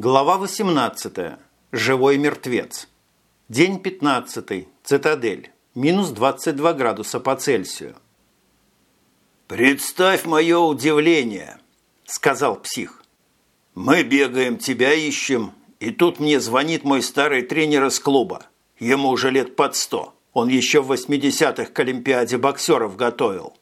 Глава 18. Живой мертвец. День 15. Цитадель. Минус 22 градуса по Цельсию. «Представь мое удивление», – сказал псих. «Мы бегаем, тебя ищем, и тут мне звонит мой старый тренер из клуба. Ему уже лет под сто. Он еще в 80-х к Олимпиаде боксеров готовил.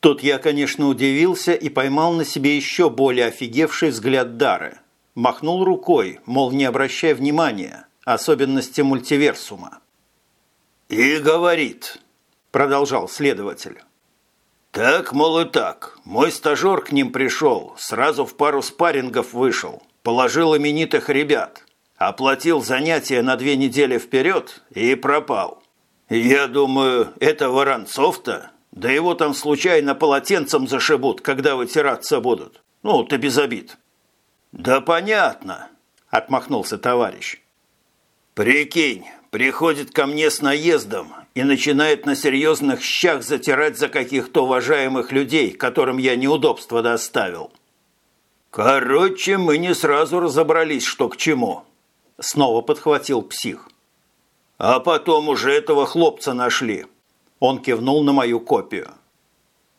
Тут я, конечно, удивился и поймал на себе еще более офигевший взгляд Дары. Махнул рукой, мол, не обращай внимания, особенности мультиверсума. «И говорит», – продолжал следователь. «Так, мол, и так. Мой стажер к ним пришел, сразу в пару спаррингов вышел, положил именитых ребят, оплатил занятия на две недели вперед и пропал. Я думаю, это Воронцов-то да его там случайно полотенцем зашибут, когда вытираться будут. Ну, ты без обид». «Да понятно», – отмахнулся товарищ. «Прикинь, приходит ко мне с наездом и начинает на серьезных щах затирать за каких-то уважаемых людей, которым я неудобства доставил». «Короче, мы не сразу разобрались, что к чему», – снова подхватил псих. «А потом уже этого хлопца нашли». Он кивнул на мою копию.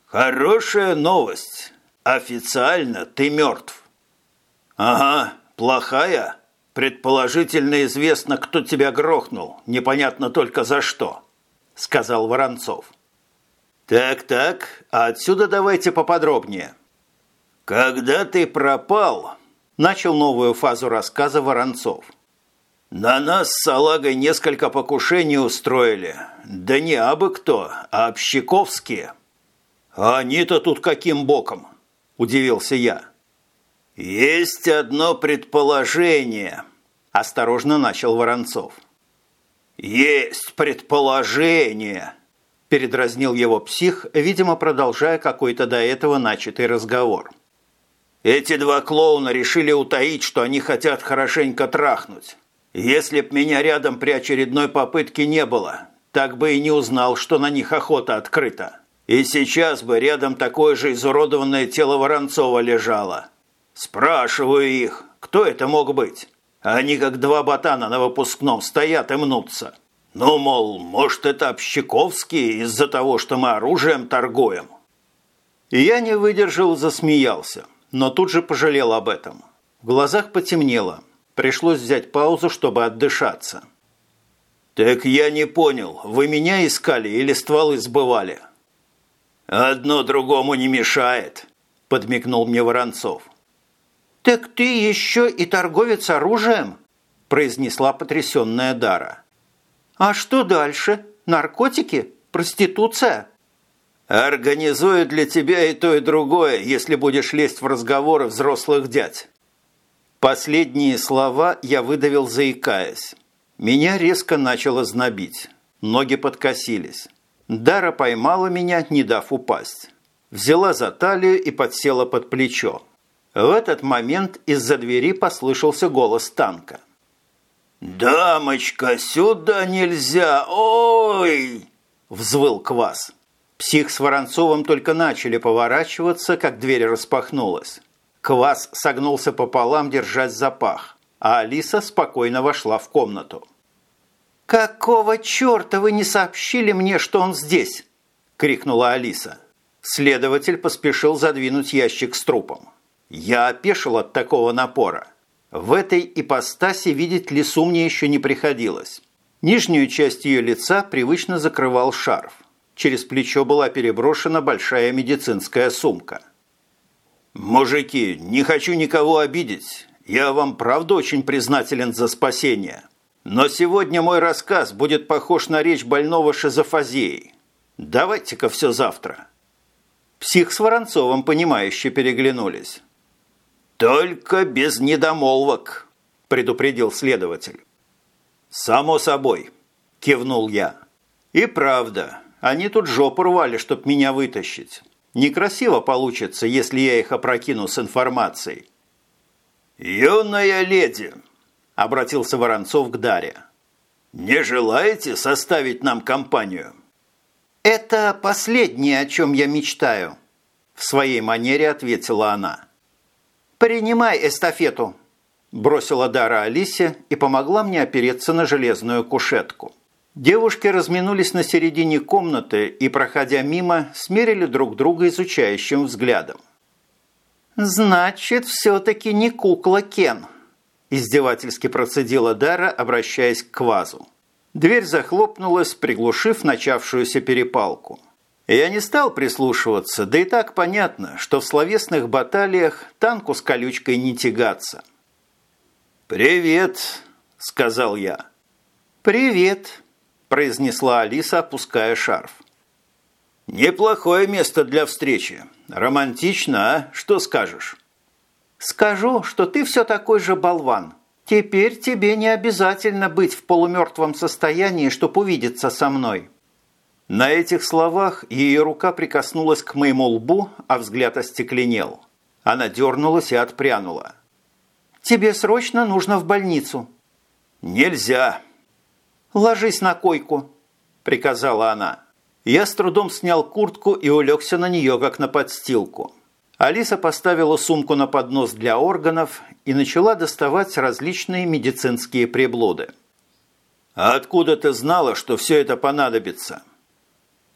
«Хорошая новость. Официально ты мертв». «Ага, плохая. Предположительно известно, кто тебя грохнул. Непонятно только за что», – сказал Воронцов. «Так-так, а отсюда давайте поподробнее». «Когда ты пропал», – начал новую фазу рассказа Воронцов – на нас с салагой несколько покушений устроили. Да не абы кто, а общаковские. А они-то тут каким боком? Удивился я. Есть одно предположение, осторожно начал Воронцов. Есть предположение, передразнил его псих, видимо, продолжая какой-то до этого начатый разговор. Эти два клоуна решили утаить, что они хотят хорошенько трахнуть. Если б меня рядом при очередной попытке не было, так бы и не узнал, что на них охота открыта. И сейчас бы рядом такое же изуродованное тело Воронцова лежало. Спрашиваю их, кто это мог быть? Они как два ботана на выпускном стоят и мнутся. Ну, мол, может, это Общаковский из-за того, что мы оружием торгуем? Я не выдержал, засмеялся, но тут же пожалел об этом. В глазах потемнело – Пришлось взять паузу, чтобы отдышаться. «Так я не понял, вы меня искали или стволы сбывали?» «Одно другому не мешает», – подмигнул мне Воронцов. «Так ты еще и торговец оружием?» – произнесла потрясенная Дара. «А что дальше? Наркотики? Проституция?» «Организую для тебя и то, и другое, если будешь лезть в разговоры взрослых дядь. Последние слова я выдавил, заикаясь. Меня резко начало знобить. Ноги подкосились. Дара поймала меня, не дав упасть. Взяла за талию и подсела под плечо. В этот момент из-за двери послышался голос танка. «Дамочка, сюда нельзя! Ой!» – взвыл Квас. Псих с Воронцовым только начали поворачиваться, как дверь распахнулась. Квас согнулся пополам, держась за пах, а Алиса спокойно вошла в комнату. «Какого черта вы не сообщили мне, что он здесь?» – крикнула Алиса. Следователь поспешил задвинуть ящик с трупом. Я опешил от такого напора. В этой ипостаси видеть лису мне еще не приходилось. Нижнюю часть ее лица привычно закрывал шарф. Через плечо была переброшена большая медицинская сумка – «Мужики, не хочу никого обидеть. Я вам правда очень признателен за спасение. Но сегодня мой рассказ будет похож на речь больного шизофазией. Давайте-ка все завтра». Псих с Воронцовым, понимающе переглянулись. «Только без недомолвок», – предупредил следователь. «Само собой», – кивнул я. «И правда, они тут жопу рвали, чтоб меня вытащить. Некрасиво получится, если я их опрокину с информацией. «Юная леди!» – обратился Воронцов к Даре. «Не желаете составить нам компанию?» «Это последнее, о чем я мечтаю», – в своей манере ответила она. «Принимай эстафету». бросила Дара Алисе и помогла мне опереться на железную кушетку. Девушки разминулись на середине комнаты и, проходя мимо, смерили друг друга изучающим взглядом. «Значит, все-таки не кукла Кен», – издевательски процедила Дара, обращаясь к Квазу. Дверь захлопнулась, приглушив начавшуюся перепалку. Я не стал прислушиваться, да и так понятно, что в словесных баталиях танку с колючкой не тягаться. «Привет», – сказал я. «Привет», – произнесла Алиса, опуская шарф. «Неплохое место для встречи. Романтично, а? Что скажешь?» «Скажу, что ты все такой же болван. Теперь тебе не обязательно быть в полумертвом состоянии, чтобы увидеться со мной». На этих словах ее рука прикоснулась к моему лбу, а взгляд остекленел. Она дернулась и отпрянула. «Тебе срочно нужно в больницу». «Нельзя». «Ложись на койку», – приказала она. Я с трудом снял куртку и улегся на нее, как на подстилку. Алиса поставила сумку на поднос для органов и начала доставать различные медицинские приблуды. «А откуда ты знала, что все это понадобится?»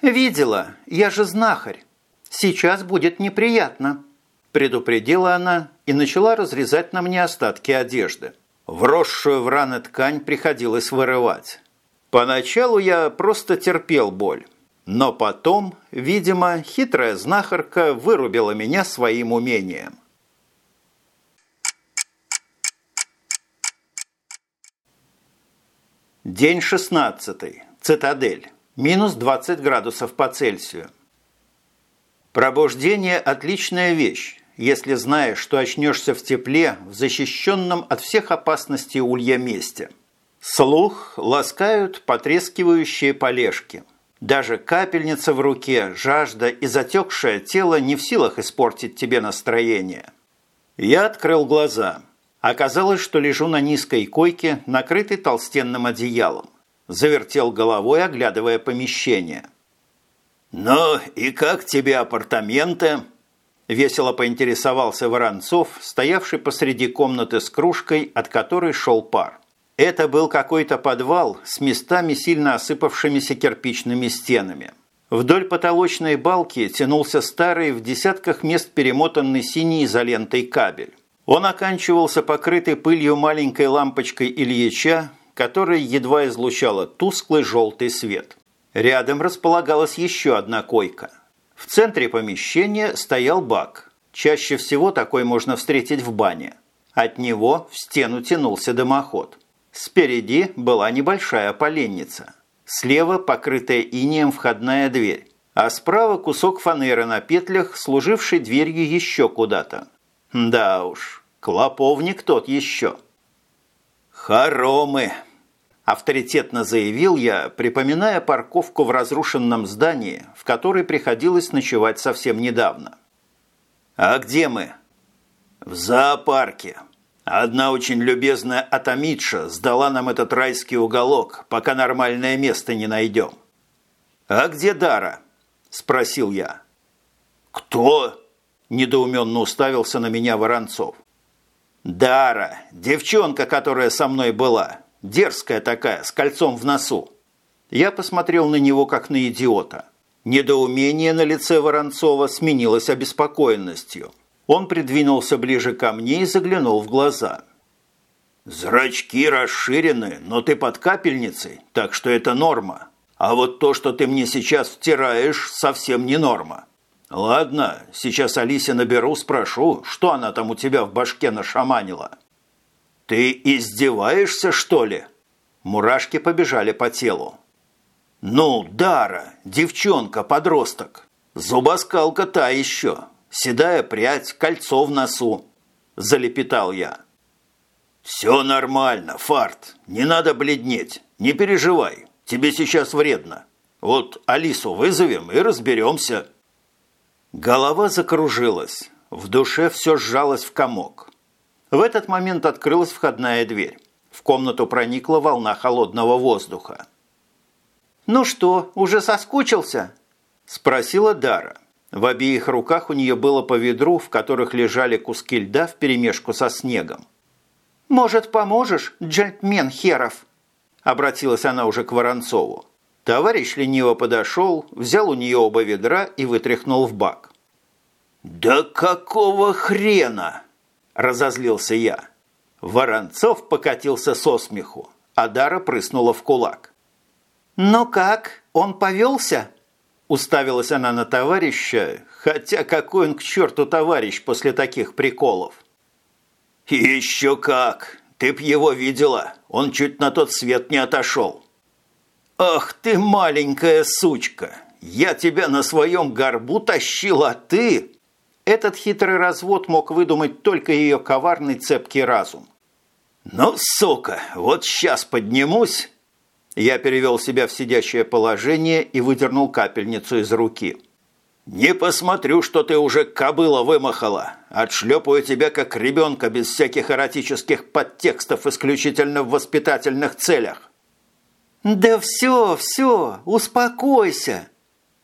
«Видела, я же знахарь. Сейчас будет неприятно», – предупредила она и начала разрезать на мне остатки одежды. Вросшую в раны ткань приходилось вырывать. Поначалу я просто терпел боль. Но потом, видимо, хитрая знахарка вырубила меня своим умением. День шестнадцатый. Цитадель. Минус 20 градусов по Цельсию. Пробуждение – отличная вещь, если знаешь, что очнешься в тепле, в защищенном от всех опасностей улья месте. Слух ласкают потрескивающие полежки – даже капельница в руке, жажда и затекшее тело не в силах испортить тебе настроение. Я открыл глаза. Оказалось, что лежу на низкой койке, накрытой толстенным одеялом. Завертел головой, оглядывая помещение. «Ну и как тебе апартаменты?» Весело поинтересовался Воронцов, стоявший посреди комнаты с кружкой, от которой шел пар. Это был какой-то подвал с местами сильно осыпавшимися кирпичными стенами. Вдоль потолочной балки тянулся старый в десятках мест перемотанный синей изолентой кабель. Он оканчивался покрытой пылью маленькой лампочкой Ильича, которая едва излучала тусклый желтый свет. Рядом располагалась еще одна койка. В центре помещения стоял бак. Чаще всего такой можно встретить в бане. От него в стену тянулся дымоход – Спереди была небольшая поленница. Слева покрытая инеем входная дверь, а справа кусок фанеры на петлях, служивший дверью еще куда-то. Да уж, клоповник тот еще. «Хоромы!» – авторитетно заявил я, припоминая парковку в разрушенном здании, в которой приходилось ночевать совсем недавно. «А где мы?» «В зоопарке», Одна очень любезная Атомитша сдала нам этот райский уголок, пока нормальное место не найдем. «А где Дара?» – спросил я. «Кто?» – недоуменно уставился на меня Воронцов. «Дара, девчонка, которая со мной была, дерзкая такая, с кольцом в носу». Я посмотрел на него, как на идиота. Недоумение на лице Воронцова сменилось обеспокоенностью – он придвинулся ближе ко мне и заглянул в глаза. «Зрачки расширены, но ты под капельницей, так что это норма. А вот то, что ты мне сейчас втираешь, совсем не норма. Ладно, сейчас Алисе наберу, спрошу, что она там у тебя в башке нашаманила». «Ты издеваешься, что ли?» Мурашки побежали по телу. «Ну, Дара, девчонка, подросток. Зубоскалка та еще седая прядь, кольцо в носу», – залепетал я. «Все нормально, Фарт, не надо бледнеть, не переживай, тебе сейчас вредно. Вот Алису вызовем и разберемся». Голова закружилась, в душе все сжалось в комок. В этот момент открылась входная дверь. В комнату проникла волна холодного воздуха. «Ну что, уже соскучился?» – спросила Дара. В обеих руках у нее было по ведру, в которых лежали куски льда вперемешку со снегом. «Может, поможешь, джентльмен Херов?» Обратилась она уже к Воронцову. Товарищ лениво подошел, взял у нее оба ведра и вытряхнул в бак. «Да какого хрена?» – разозлился я. Воронцов покатился со смеху, а Дара прыснула в кулак. «Ну как, он повелся?» Уставилась она на товарища, хотя какой он к черту товарищ после таких приколов. «Еще как! Ты б его видела, он чуть на тот свет не отошел». «Ах ты, маленькая сучка! Я тебя на своем горбу тащил, а ты...» Этот хитрый развод мог выдумать только ее коварный цепкий разум. «Ну, сука, вот сейчас поднимусь!» Я перевел себя в сидящее положение и выдернул капельницу из руки. «Не посмотрю, что ты уже кобыла вымахала. Отшлепаю тебя как ребенка без всяких эротических подтекстов исключительно в воспитательных целях». «Да все, все, успокойся!»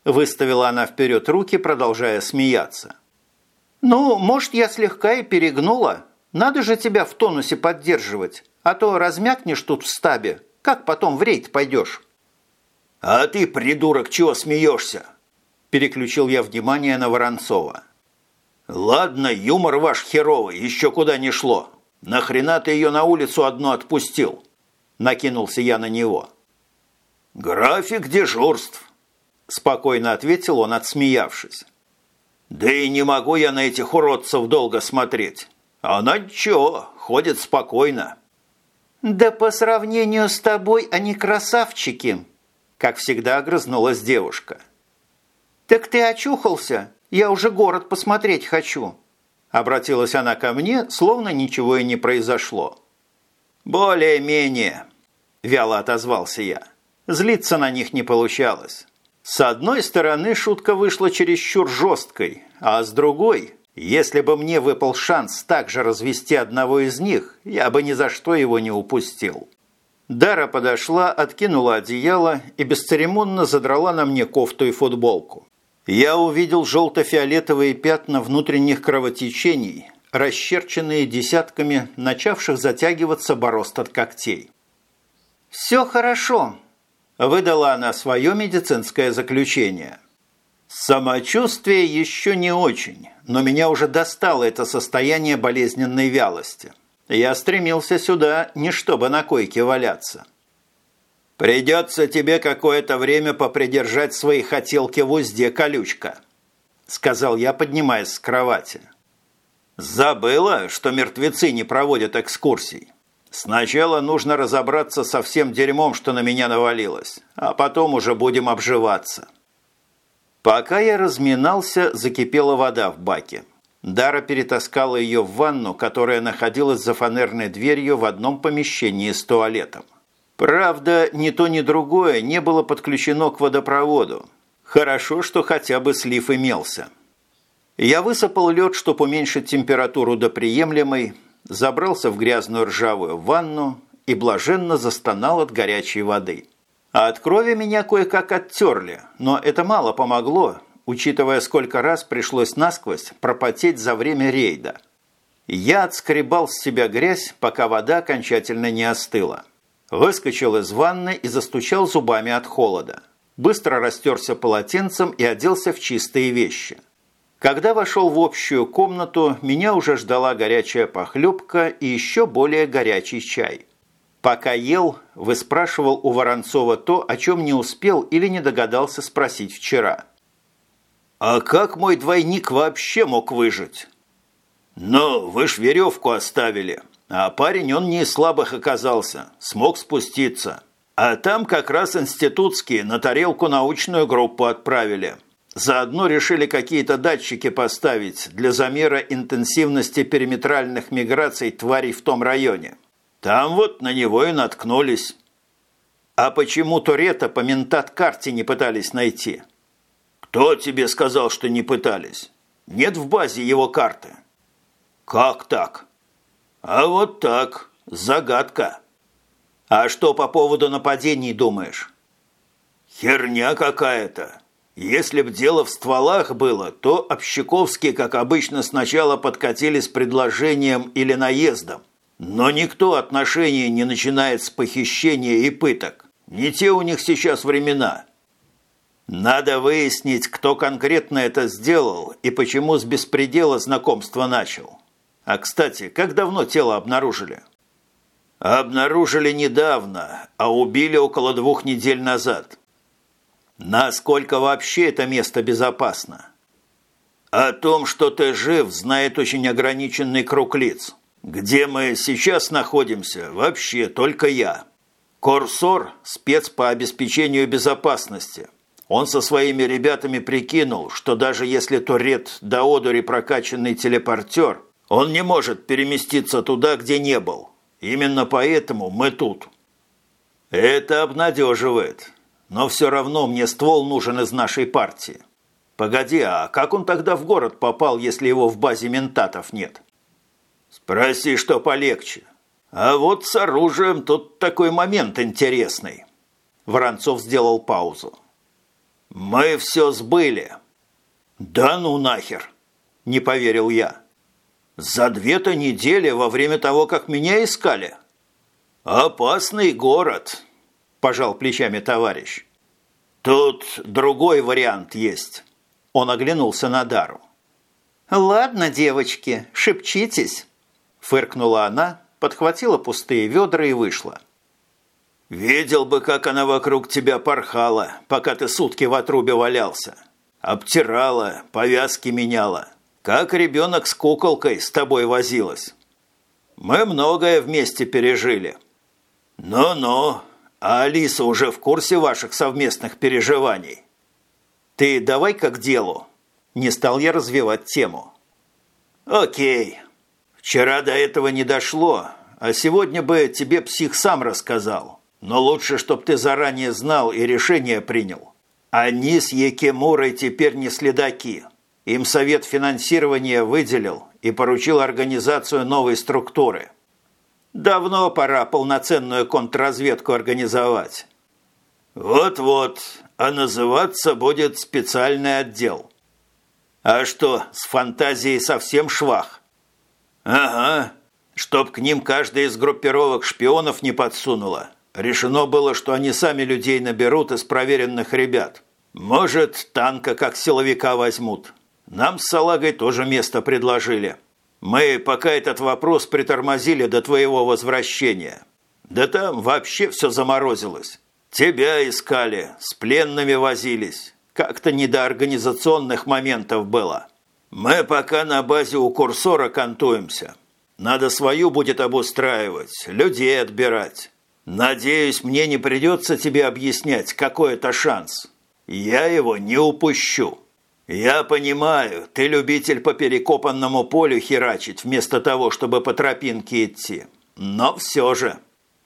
Выставила она вперед руки, продолжая смеяться. «Ну, может, я слегка и перегнула. Надо же тебя в тонусе поддерживать, а то размякнешь тут в стабе. Как потом в рейд пойдешь?» «А ты, придурок, чего смеешься?» Переключил я внимание на Воронцова. «Ладно, юмор ваш херовый, еще куда не шло. Нахрена ты ее на улицу одну отпустил?» Накинулся я на него. «График дежурств», – спокойно ответил он, отсмеявшись. Да и не могу я на этих уродцев долго смотреть. Она чё, ходит спокойно. Да по сравнению с тобой они красавчики, как всегда огрызнулась девушка. Так ты очухался? Я уже город посмотреть хочу. Обратилась она ко мне, словно ничего и не произошло. «Более-менее», – вяло отозвался я. Злиться на них не получалось. С одной стороны, шутка вышла чересчур жесткой, а с другой, если бы мне выпал шанс также развести одного из них, я бы ни за что его не упустил. Дара подошла, откинула одеяло и бесцеремонно задрала на мне кофту и футболку. Я увидел желто-фиолетовые пятна внутренних кровотечений, расчерченные десятками начавших затягиваться борозд от когтей. «Все хорошо», Выдала она свое медицинское заключение. Самочувствие еще не очень, но меня уже достало это состояние болезненной вялости. Я стремился сюда не чтобы на койке валяться. «Придется тебе какое-то время попридержать свои хотелки в узде, колючка», сказал я, поднимаясь с кровати. «Забыла, что мертвецы не проводят экскурсий?» Сначала нужно разобраться со всем дерьмом, что на меня навалилось, а потом уже будем обживаться. Пока я разминался, закипела вода в баке. Дара перетаскала ее в ванну, которая находилась за фанерной дверью в одном помещении с туалетом. Правда, ни то, ни другое не было подключено к водопроводу. Хорошо, что хотя бы слив имелся. Я высыпал лед, чтобы уменьшить температуру до приемлемой, забрался в грязную ржавую ванну и блаженно застонал от горячей воды. А от крови меня кое-как оттерли, но это мало помогло, учитывая, сколько раз пришлось насквозь пропотеть за время рейда. Я отскребал с себя грязь, пока вода окончательно не остыла. Выскочил из ванны и застучал зубами от холода. Быстро растерся полотенцем и оделся в чистые вещи – когда вошел в общую комнату, меня уже ждала горячая похлебка и еще более горячий чай. Пока ел, выспрашивал у Воронцова то, о чем не успел или не догадался спросить вчера. «А как мой двойник вообще мог выжить?» «Ну, вы ж веревку оставили, а парень он не из слабых оказался, смог спуститься. А там как раз институтские на тарелку научную группу отправили». Заодно решили какие-то датчики поставить для замера интенсивности периметральных миграций тварей в том районе. Там вот на него и наткнулись. А почему Торетто по ментат-карте не пытались найти? Кто тебе сказал, что не пытались? Нет в базе его карты. Как так? А вот так. Загадка. А что по поводу нападений думаешь? Херня какая-то. Если б дело в стволах было, то общаковские, как обычно, сначала подкатили с предложением или наездом. Но никто отношения не начинает с похищения и пыток. Не те у них сейчас времена. Надо выяснить, кто конкретно это сделал и почему с беспредела знакомства начал. А, кстати, как давно тело обнаружили? Обнаружили недавно, а убили около двух недель назад. Насколько вообще это место безопасно? О том, что ты жив, знает очень ограниченный круг лиц. Где мы сейчас находимся, вообще только я. Корсор – спец по обеспечению безопасности. Он со своими ребятами прикинул, что даже если Турет до одури прокачанный телепортер, он не может переместиться туда, где не был. Именно поэтому мы тут. Это обнадеживает. Но все равно мне ствол нужен из нашей партии. Погоди, а как он тогда в город попал, если его в базе ментатов нет? Спроси, что полегче. А вот с оружием тут такой момент интересный. Воронцов сделал паузу. Мы все сбыли. Да ну нахер, не поверил я. За две-то недели во время того, как меня искали. Опасный город, пожал плечами товарищ. Тут другой вариант есть. Он оглянулся на Дару. «Ладно, девочки, шепчитесь», Фыркнула она, подхватила пустые ведра и вышла. «Видел бы, как она вокруг тебя порхала, пока ты сутки в отрубе валялся. Обтирала, повязки меняла. Как ребенок с куколкой с тобой возилась. Мы многое вместе пережили. Ну-ну, а Алиса уже в курсе ваших совместных переживаний?» «Ты давай как делу». Не стал я развивать тему. «Окей, Вчера до этого не дошло, а сегодня бы тебе псих сам рассказал. Но лучше, чтоб ты заранее знал и решение принял. Они с Екемурой теперь не следаки. Им совет финансирования выделил и поручил организацию новой структуры. Давно пора полноценную контрразведку организовать. Вот-вот, а называться будет специальный отдел. А что, с фантазией совсем швах? «Ага, чтоб к ним каждая из группировок шпионов не подсунула. Решено было, что они сами людей наберут из проверенных ребят. Может, танка как силовика возьмут. Нам с Салагой тоже место предложили. Мы пока этот вопрос притормозили до твоего возвращения. Да там вообще все заморозилось. Тебя искали, с пленными возились. Как-то не до организационных моментов было». «Мы пока на базе у курсора кантуемся. Надо свою будет обустраивать, людей отбирать. Надеюсь, мне не придется тебе объяснять, какой это шанс. Я его не упущу. Я понимаю, ты любитель по перекопанному полю херачить вместо того, чтобы по тропинке идти. Но все же,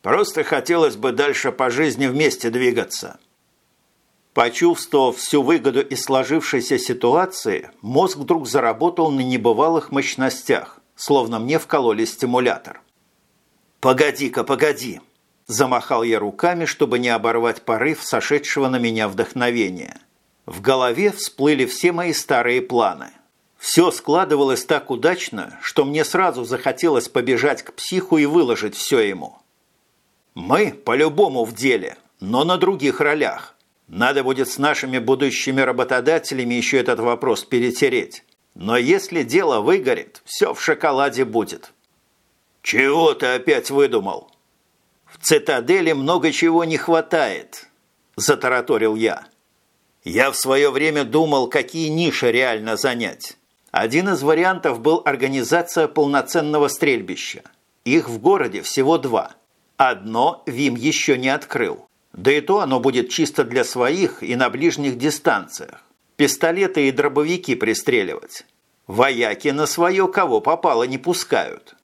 просто хотелось бы дальше по жизни вместе двигаться». Почувствовав всю выгоду из сложившейся ситуации, мозг вдруг заработал на небывалых мощностях, словно мне вкололи стимулятор. «Погоди-ка, погоди!» Замахал я руками, чтобы не оборвать порыв сошедшего на меня вдохновения. В голове всплыли все мои старые планы. Все складывалось так удачно, что мне сразу захотелось побежать к психу и выложить все ему. Мы по-любому в деле, но на других ролях. Надо будет с нашими будущими работодателями еще этот вопрос перетереть. Но если дело выгорит, все в шоколаде будет. Чего ты опять выдумал? В цитадели много чего не хватает, затараторил я. Я в свое время думал, какие ниши реально занять. Один из вариантов был организация полноценного стрельбища. Их в городе всего два. Одно Вим еще не открыл. Да и то оно будет чисто для своих и на ближних дистанциях. Пистолеты и дробовики пристреливать. Вояки на свое кого попало не пускают.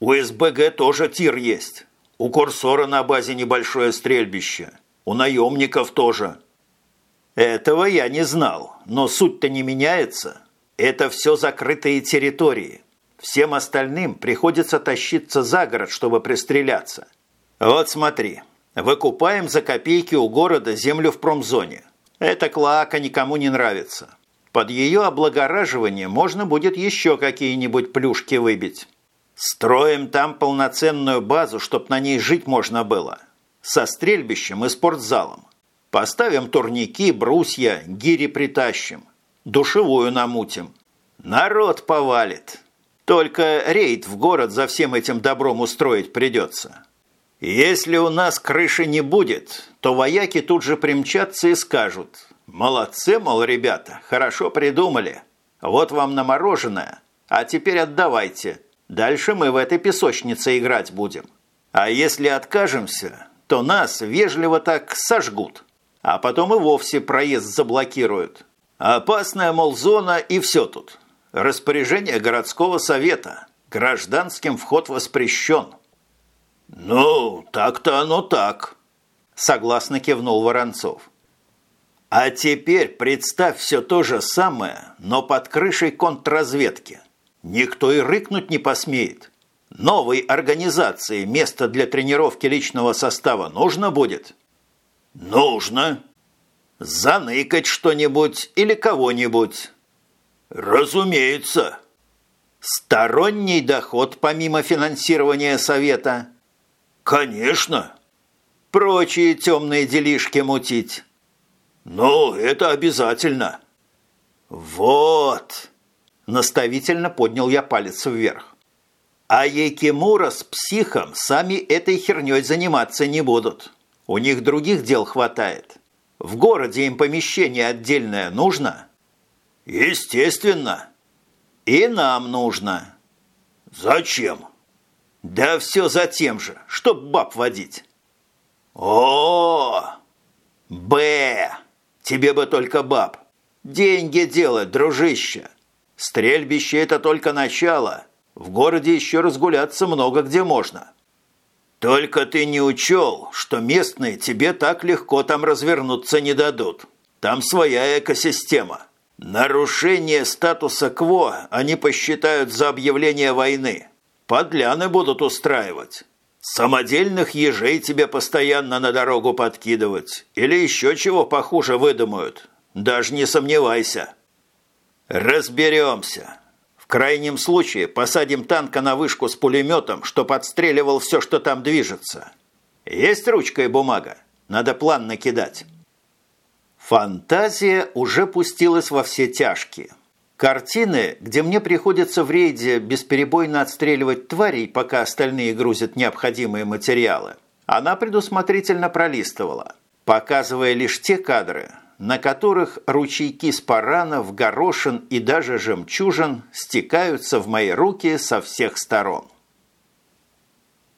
У СБГ тоже тир есть. У Курсора на базе небольшое стрельбище. У наемников тоже. Этого я не знал, но суть-то не меняется. Это все закрытые территории. Всем остальным приходится тащиться за город, чтобы пристреляться. Вот смотри, Выкупаем за копейки у города землю в промзоне. Эта клака никому не нравится. Под ее облагораживание можно будет еще какие-нибудь плюшки выбить. Строим там полноценную базу, чтоб на ней жить можно было. Со стрельбищем и спортзалом. Поставим турники, брусья, гири притащим. Душевую намутим. Народ повалит. Только рейд в город за всем этим добром устроить придется. Если у нас крыши не будет, то вояки тут же примчатся и скажут «Молодцы, мол, ребята, хорошо придумали. Вот вам на мороженое, а теперь отдавайте. Дальше мы в этой песочнице играть будем. А если откажемся, то нас вежливо так сожгут, а потом и вовсе проезд заблокируют. Опасная, мол, зона и все тут». Распоряжение городского совета. Гражданским вход воспрещен. Ну, так-то оно так, согласно кивнул Воронцов. А теперь представь все то же самое, но под крышей контрразведки. Никто и рыкнуть не посмеет. Новой организации место для тренировки личного состава нужно будет? Нужно. Заныкать что-нибудь или кого-нибудь. Разумеется. Сторонний доход помимо финансирования совета? Конечно. Прочие темные делишки мутить? Ну, это обязательно. Вот. Наставительно поднял я палец вверх. А Якимура с психом сами этой херней заниматься не будут. У них других дел хватает. В городе им помещение отдельное нужно – Естественно. И нам нужно. Зачем? Да все за тем же, чтоб баб водить. О, Б. Тебе бы только баб. Деньги делать, дружище. Стрельбище – это только начало. В городе еще разгуляться много где можно. Только ты не учел, что местные тебе так легко там развернуться не дадут. Там своя экосистема. Нарушение статуса КВО они посчитают за объявление войны. Подляны будут устраивать. Самодельных ежей тебе постоянно на дорогу подкидывать. Или еще чего похуже выдумают. Даже не сомневайся. Разберемся. Крайнем случае посадим танка на вышку с пулеметом, что подстреливал все, что там движется. Есть ручка и бумага? Надо план накидать. Фантазия уже пустилась во все тяжкие. Картины, где мне приходится в рейде бесперебойно отстреливать тварей, пока остальные грузят необходимые материалы, она предусмотрительно пролистывала, показывая лишь те кадры, на которых ручейки спаранов, горошин и даже жемчужин стекаются в мои руки со всех сторон.